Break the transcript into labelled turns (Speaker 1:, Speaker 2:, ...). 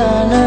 Speaker 1: sana